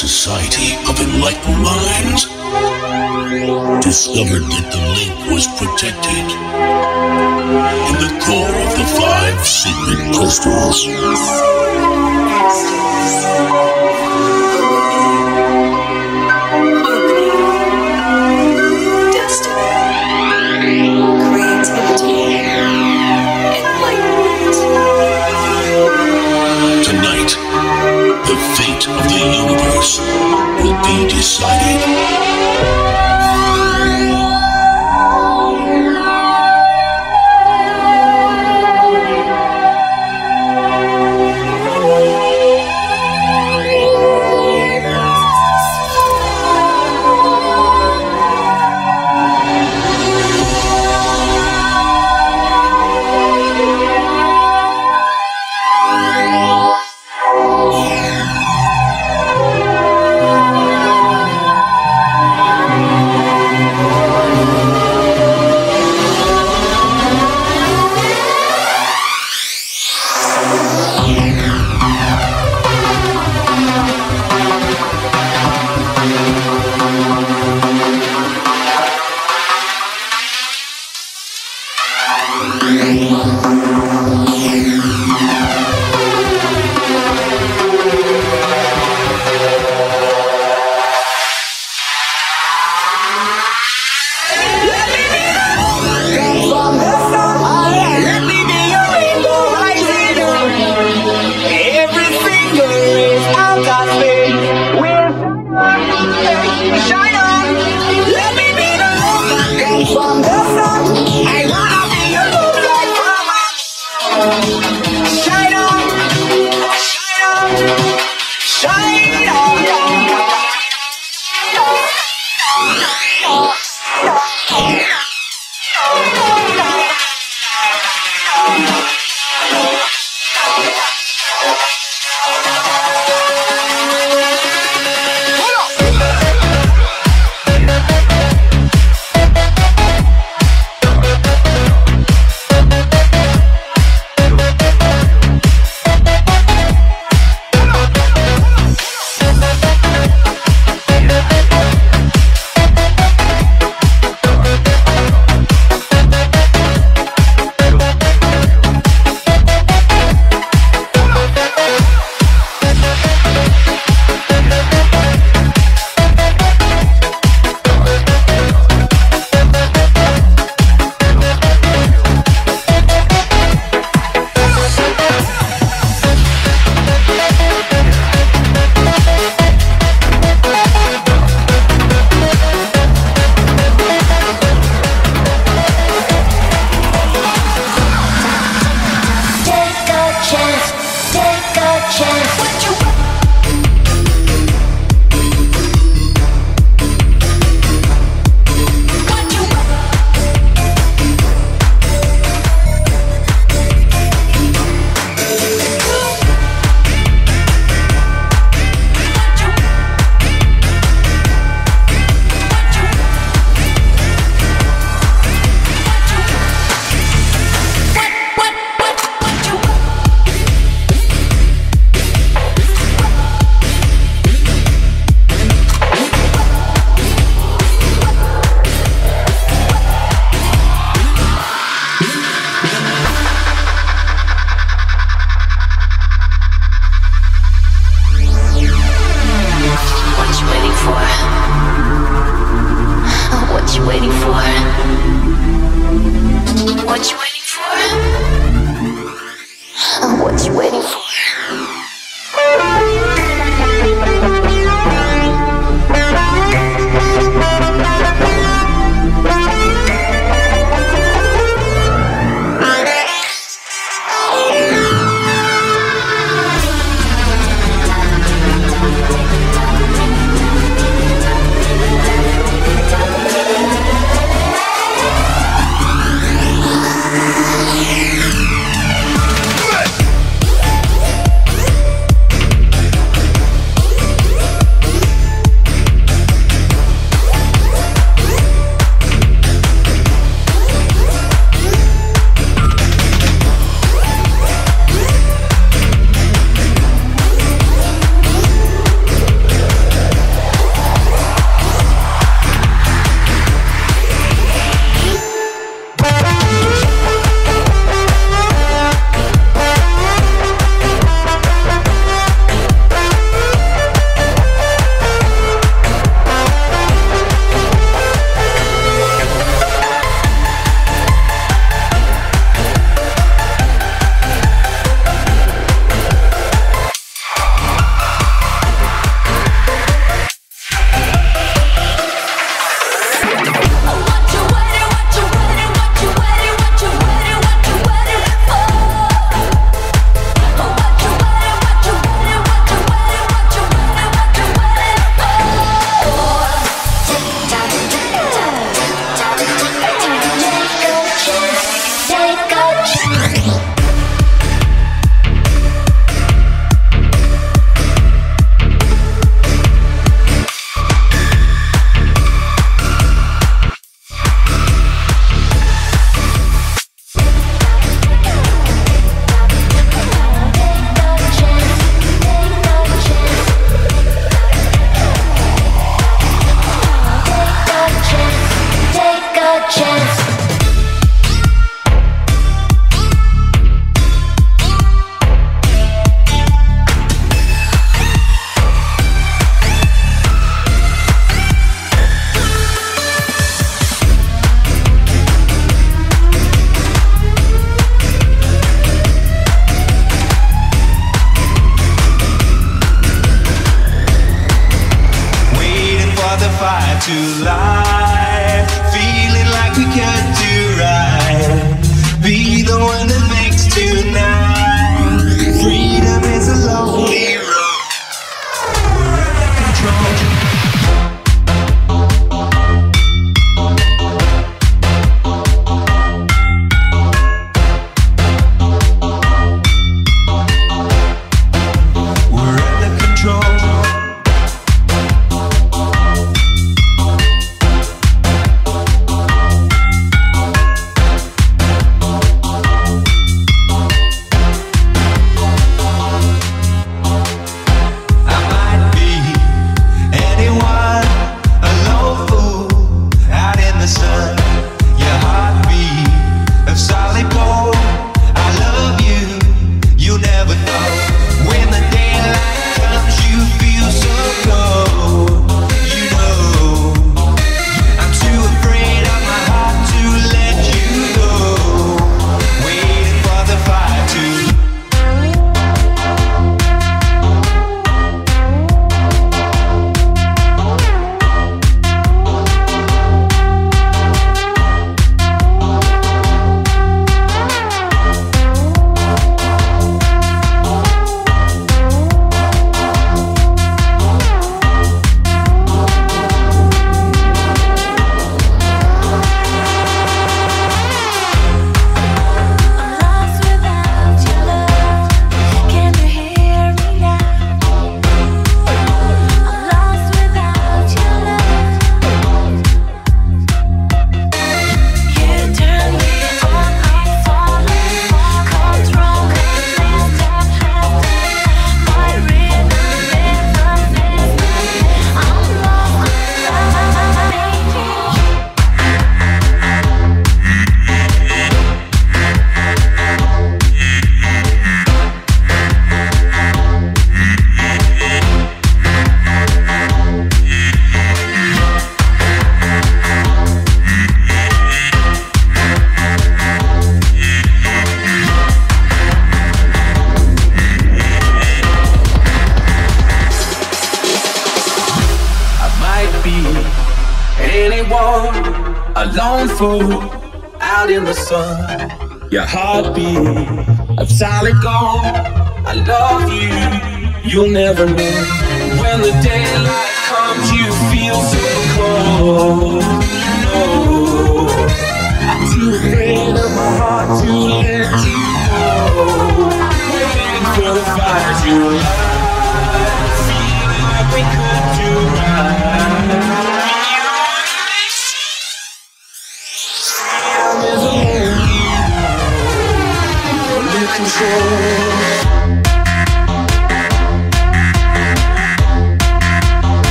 society of enlightened minds discovered that the link was protected in the core of the five secret crystals. Fate of the universe will be decided. Take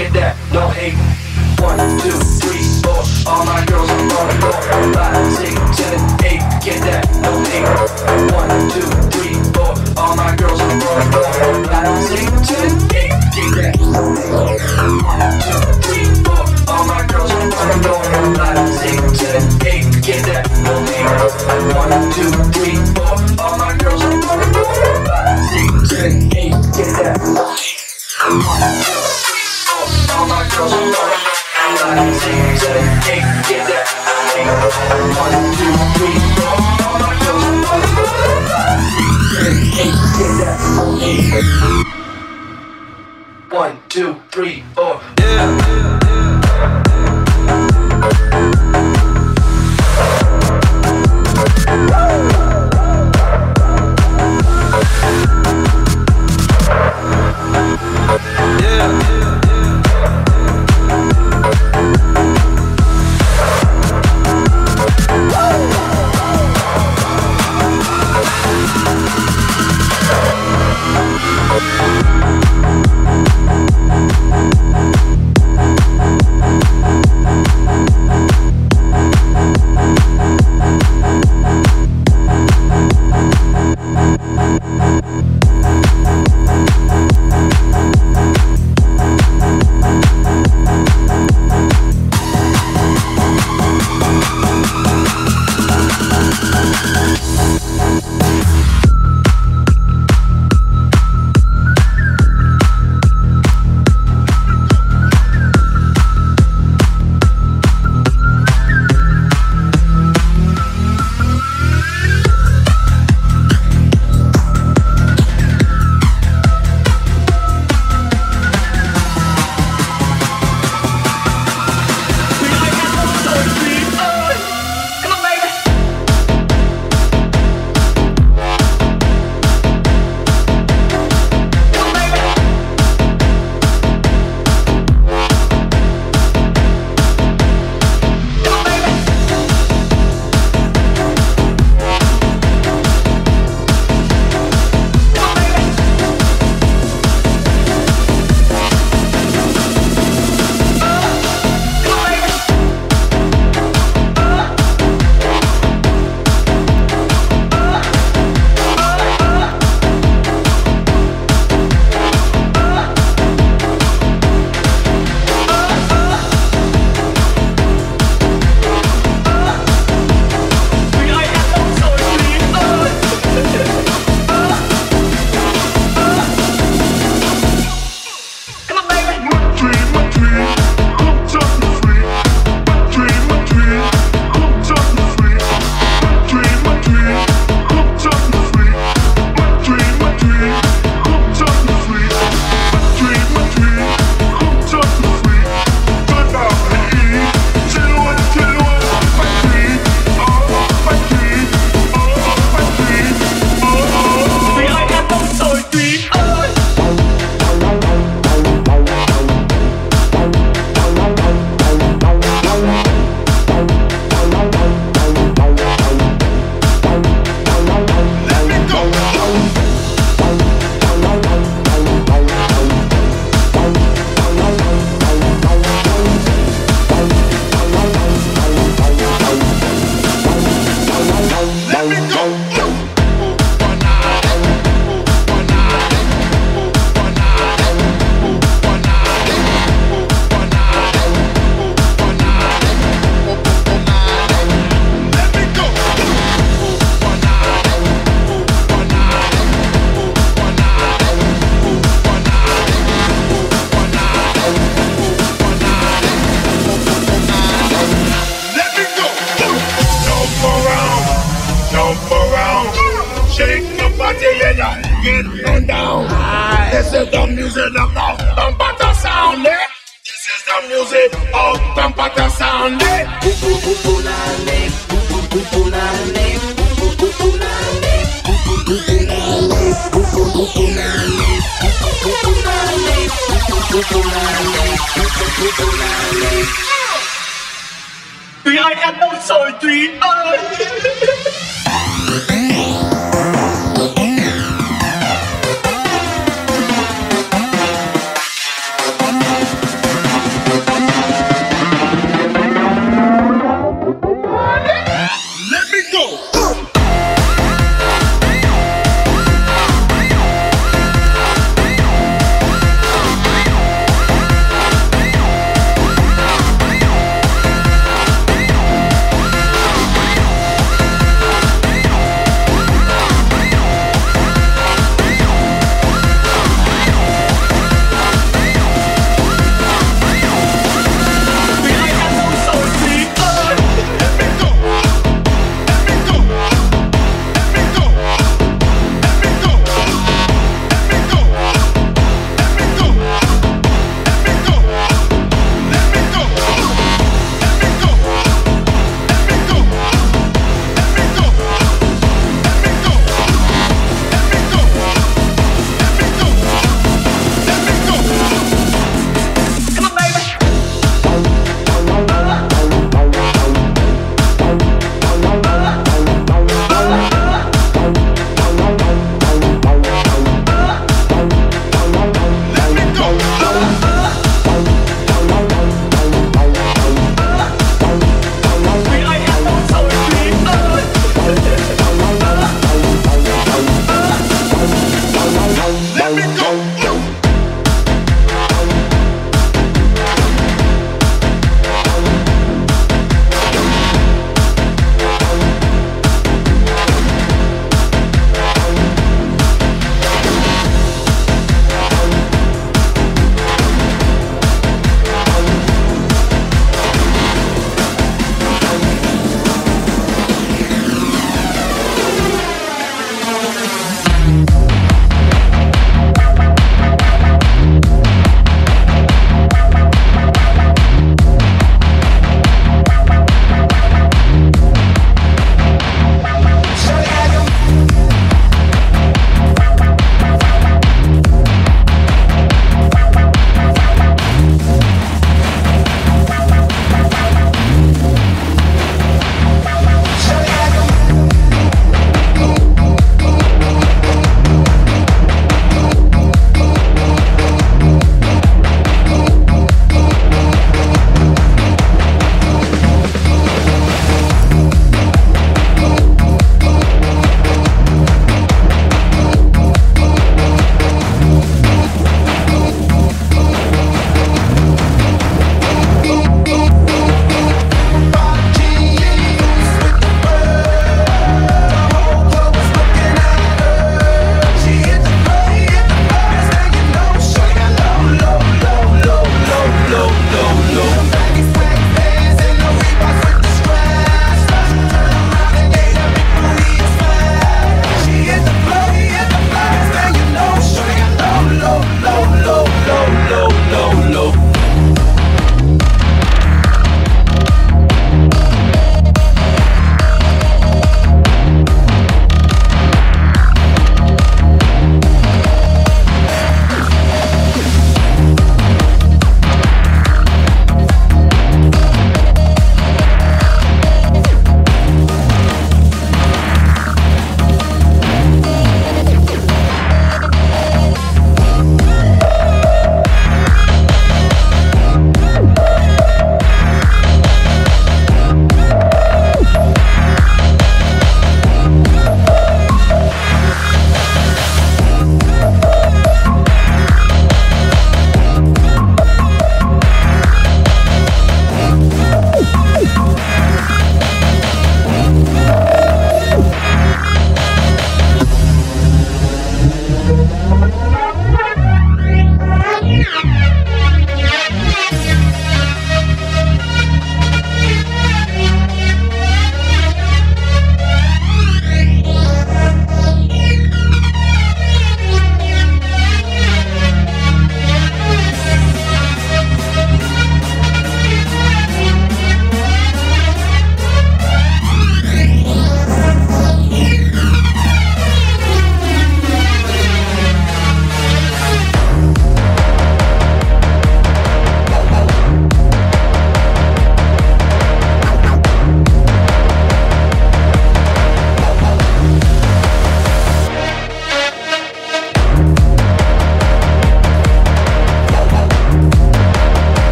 get that, no hating. One, two, three, four, all my girls are on the floor. Five, six, seven, eight, get that, no hating. One, two, three, four, all my girls are on the floor. Five, six, seven, eight, get that, no hating. One, two, three, four, all my girls are on the floor. Five, six, seven, eight, get that, no hating. One, two, three, four, all my girls are on the floor. Five, six, seven, eight, get that, no hating all my girls are One, two, three, four, all my girls are One, two, three, four. Yeah. yeah.